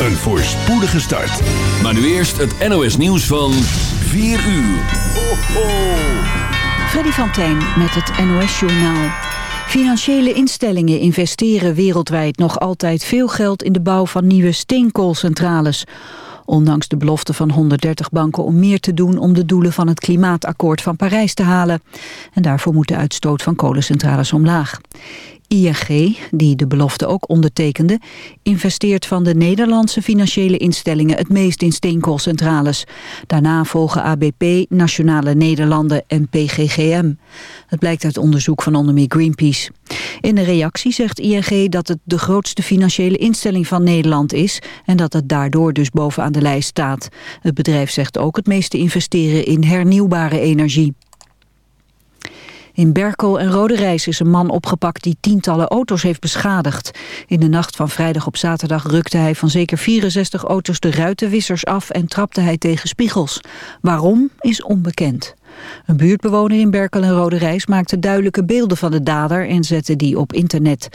een voorspoedige start. Maar nu eerst het NOS nieuws van 4 uur. Ho, ho. Freddy van Tijn met het NOS Journaal. Financiële instellingen investeren wereldwijd nog altijd veel geld in de bouw van nieuwe steenkoolcentrales. Ondanks de belofte van 130 banken om meer te doen om de doelen van het klimaatakkoord van Parijs te halen. En daarvoor moet de uitstoot van kolencentrales omlaag. ING, die de belofte ook ondertekende, investeert van de Nederlandse financiële instellingen het meest in steenkoolcentrales. Daarna volgen ABP, Nationale Nederlanden en PGGM. Het blijkt uit onderzoek van onder meer Greenpeace. In een reactie zegt ING dat het de grootste financiële instelling van Nederland is en dat het daardoor dus bovenaan de lijst staat. Het bedrijf zegt ook het meeste investeren in hernieuwbare energie. In Berkel en Roderijs is een man opgepakt die tientallen auto's heeft beschadigd. In de nacht van vrijdag op zaterdag rukte hij van zeker 64 auto's de ruitenwissers af en trapte hij tegen spiegels. Waarom is onbekend. Een buurtbewoner in Berkel en Roderijs maakte duidelijke beelden van de dader en zette die op internet.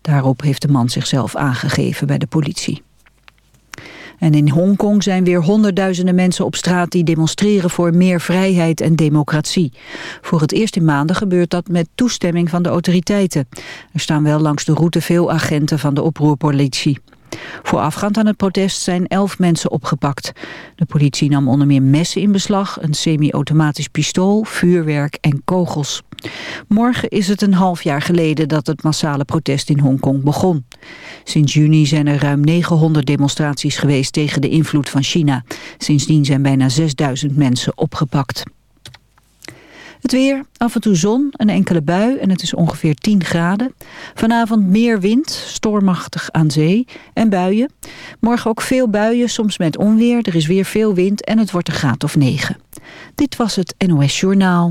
Daarop heeft de man zichzelf aangegeven bij de politie. En in Hongkong zijn weer honderdduizenden mensen op straat die demonstreren voor meer vrijheid en democratie. Voor het eerst in maanden gebeurt dat met toestemming van de autoriteiten. Er staan wel langs de route veel agenten van de oproerpolitie. Voorafgaand aan het protest zijn elf mensen opgepakt. De politie nam onder meer messen in beslag, een semi-automatisch pistool, vuurwerk en kogels. Morgen is het een half jaar geleden dat het massale protest in Hongkong begon. Sinds juni zijn er ruim 900 demonstraties geweest tegen de invloed van China. Sindsdien zijn bijna 6000 mensen opgepakt. Het weer, af en toe zon, een enkele bui en het is ongeveer 10 graden. Vanavond meer wind, stormachtig aan zee en buien. Morgen ook veel buien, soms met onweer. Er is weer veel wind en het wordt een graad of 9. Dit was het NOS Journaal.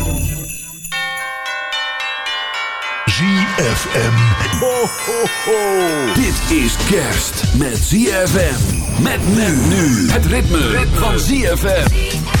ZFM. Ho, ho, ho. Dit is kerst met ZFM. Met men nu. Het ritme, van ZFM.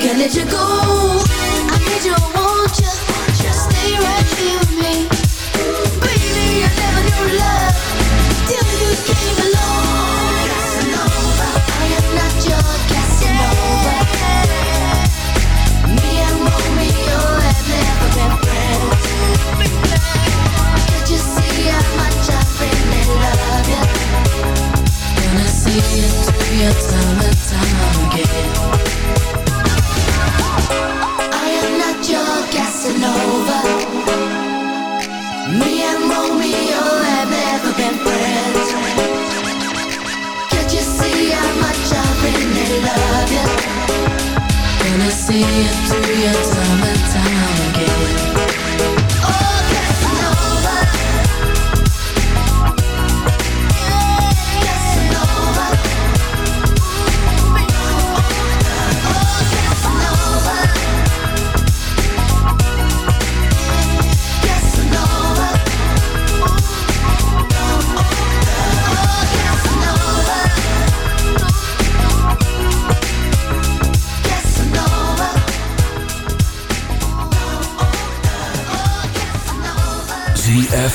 Can't let you go. I need you, I want you. Stay right here with me. Baby, I never knew love till you came along. Casanova, I am not your Casanova. Me and Romeo oh, have never been friends. Can't you see how much I love you? Gonna see your you? Gonna see it through your time and time again.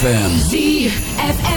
ZFM.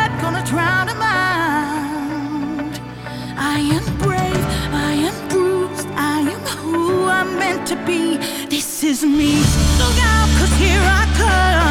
I am brave, I am bruised, I am who I'm meant to be. This is me. Look out, cause here I come.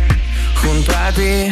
incontrati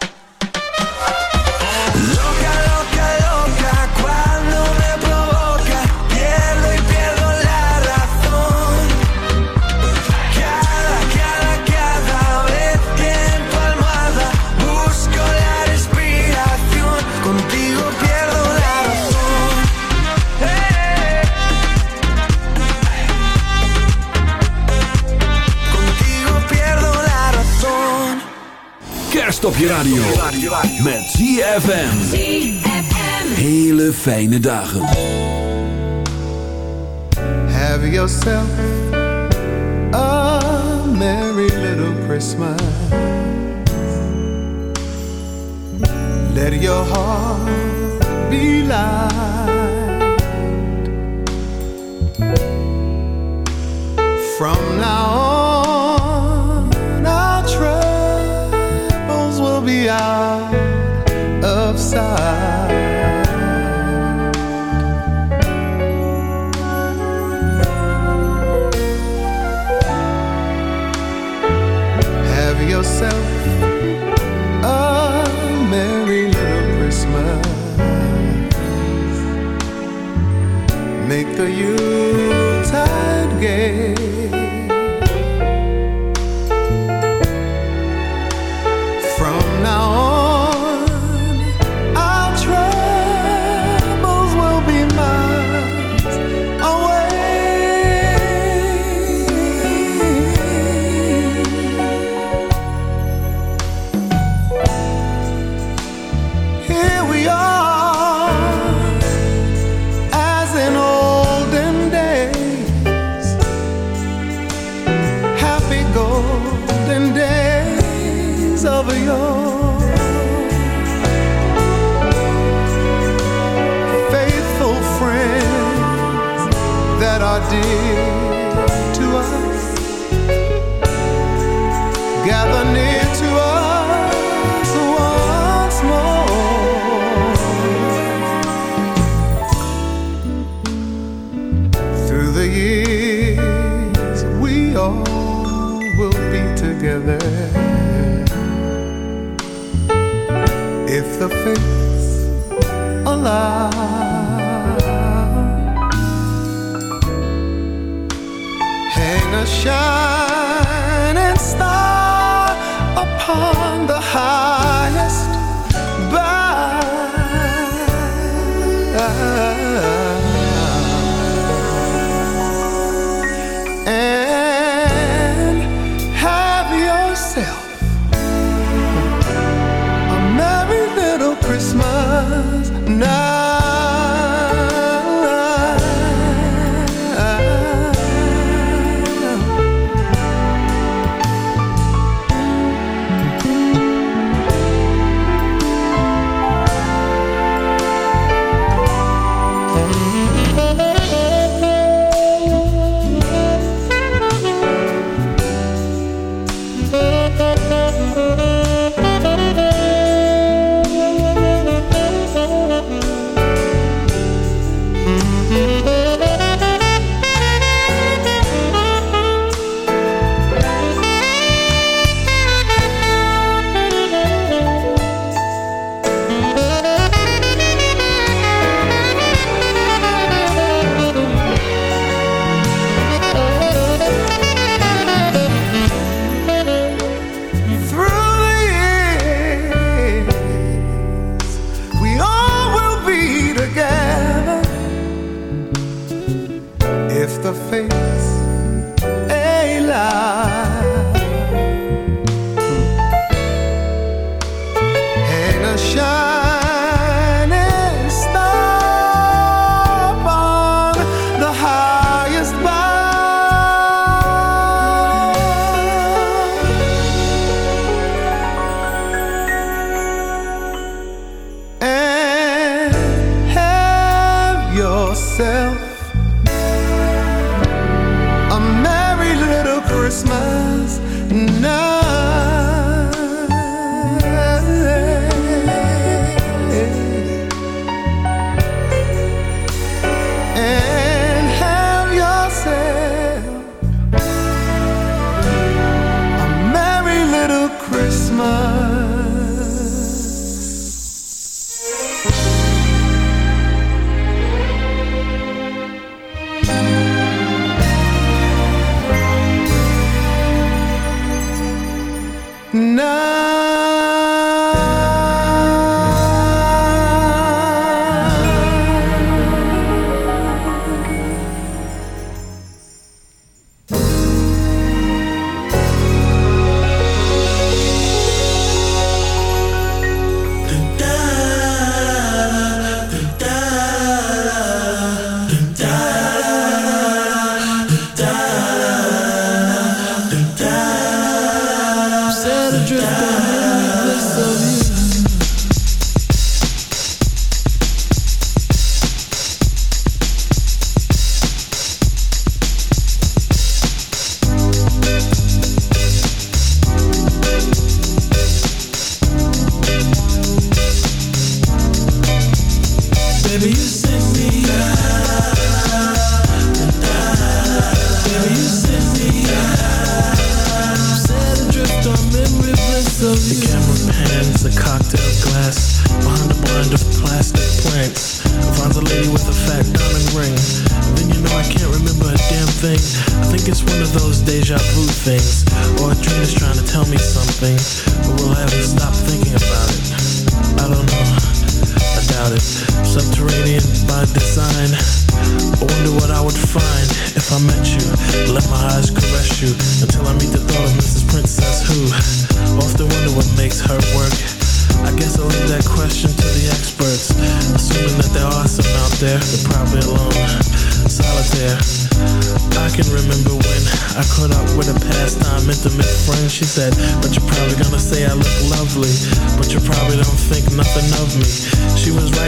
Kerst op je radio. Met ZFM. Hele fijne dagen. Have yourself a merry little Christmas. Let your heart be light. From now on, For you.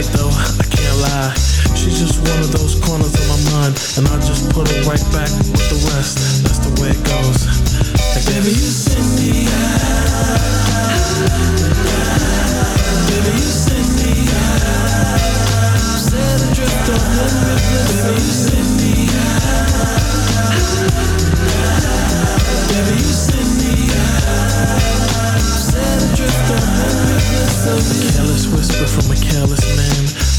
Right though, I can't lie. She's just one of those corners of my mind, and I just put her right back with the rest. That's the way it goes. I Baby, you send me out. Baby, you send me out. Set adrift on memory bliss. Baby, you send me out. Baby, you send me out. Set adrift on of you. A careless whisper from a careless man.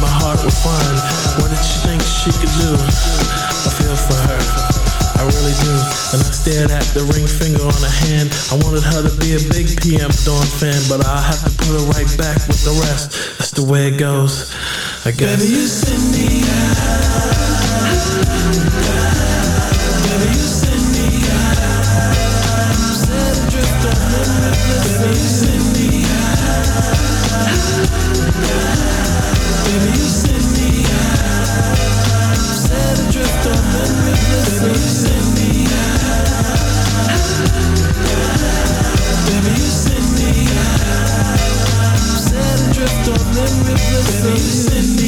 my heart were fine. What did she think she could do? I feel for her. I really do. And I at the ring finger on hand. I wanted her to be a big PM fan, but I'll have to put her right back with the rest. That's the way it goes. I guess. Baby, you send me bliss. Baby, you send me on memory. Baby, you send me Baby, Baby, you send me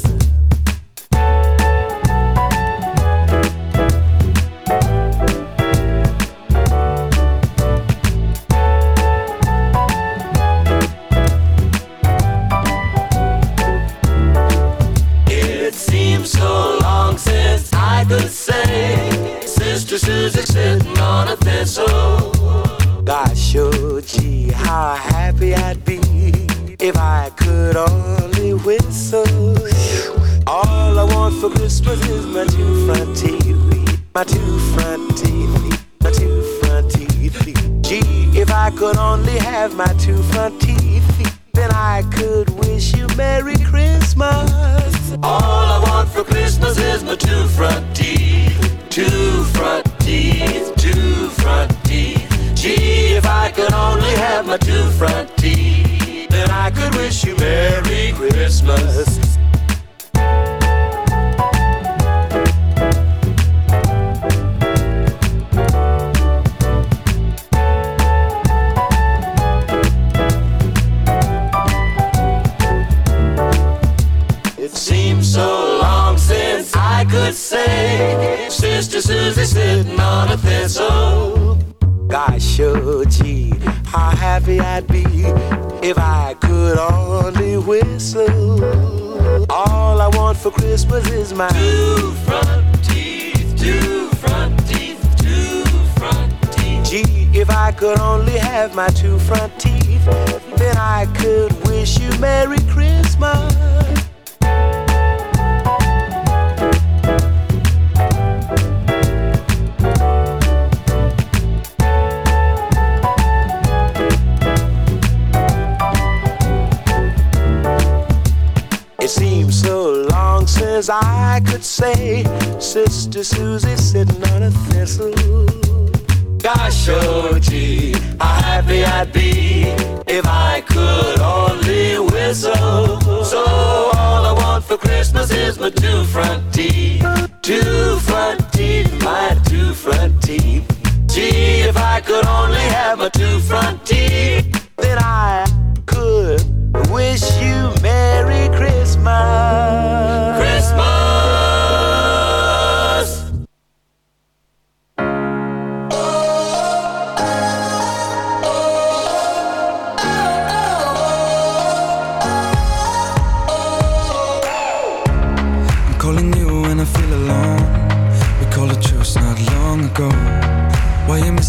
my two front teeth. Then I could wish you Merry Christmas.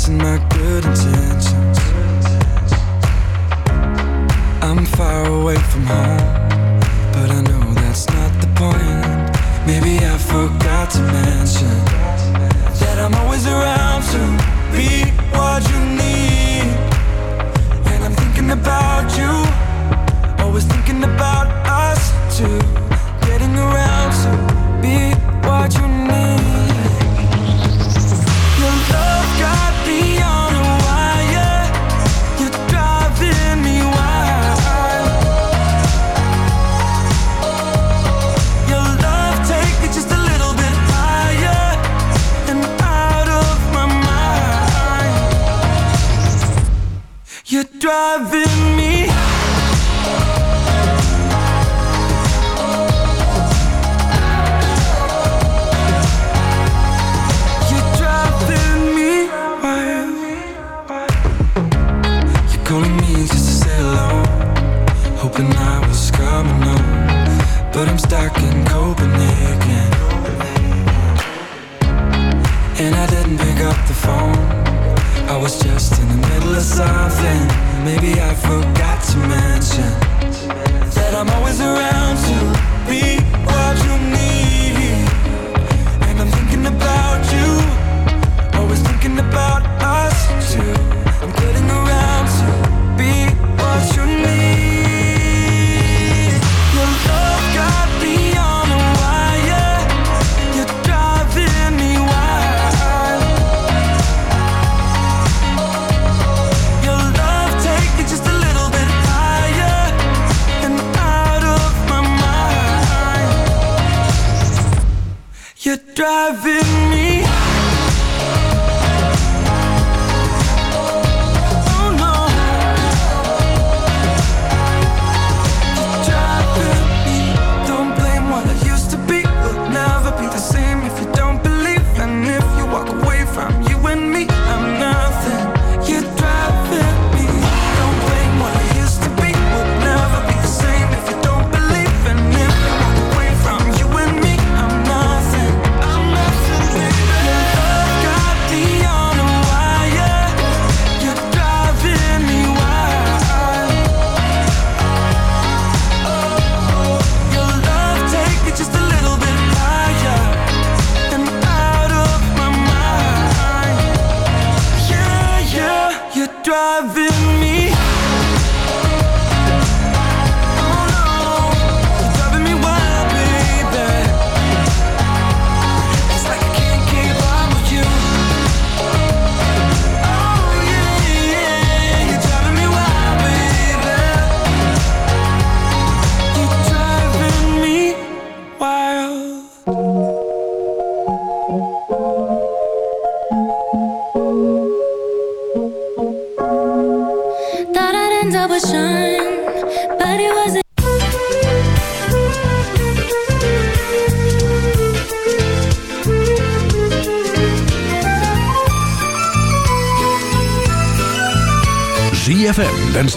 passing my good intentions heaven.